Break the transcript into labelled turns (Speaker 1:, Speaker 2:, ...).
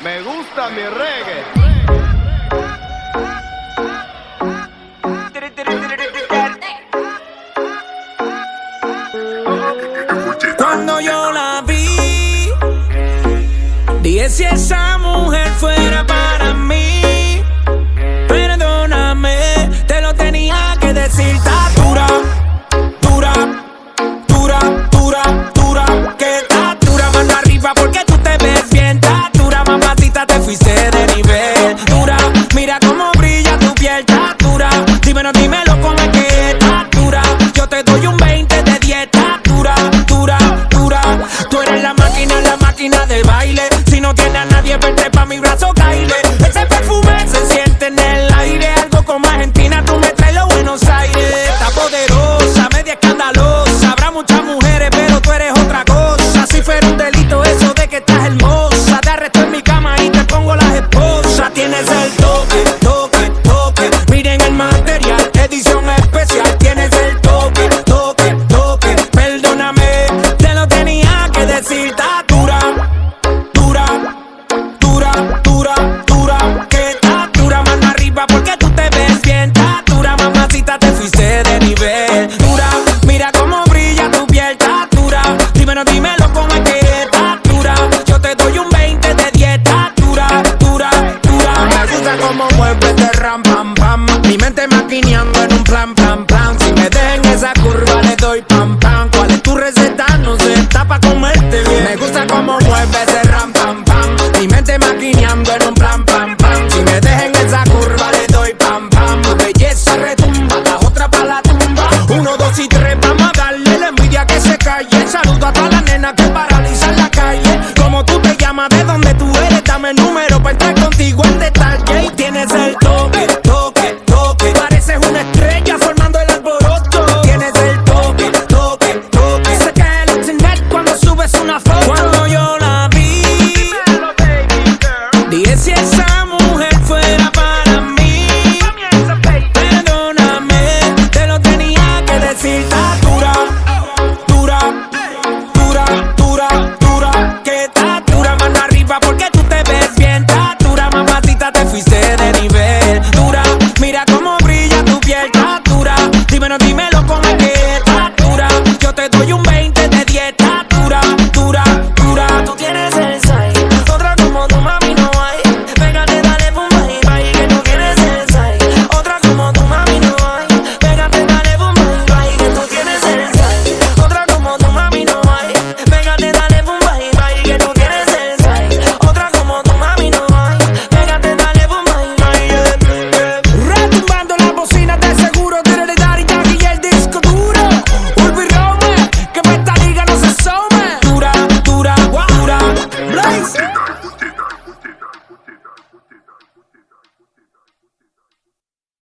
Speaker 1: Me gusta mi reggae.
Speaker 2: Cuando yo la vi, dije si esa mujer fuera para la máquina de baile. Si no tiene a nadie, vente pa' mi brazo, Kyle. Ese perfume se siente en el muévete, ram, pam, pam. Mi mente maquineando en un plan, plan, plan. Si me dejen esa curva, le doy pam, pam. ¿Cuál es tu receta? No se tapa comerte bien. Me gusta como muévete, ram, pam, pam. Mi mente maquineando en un plan,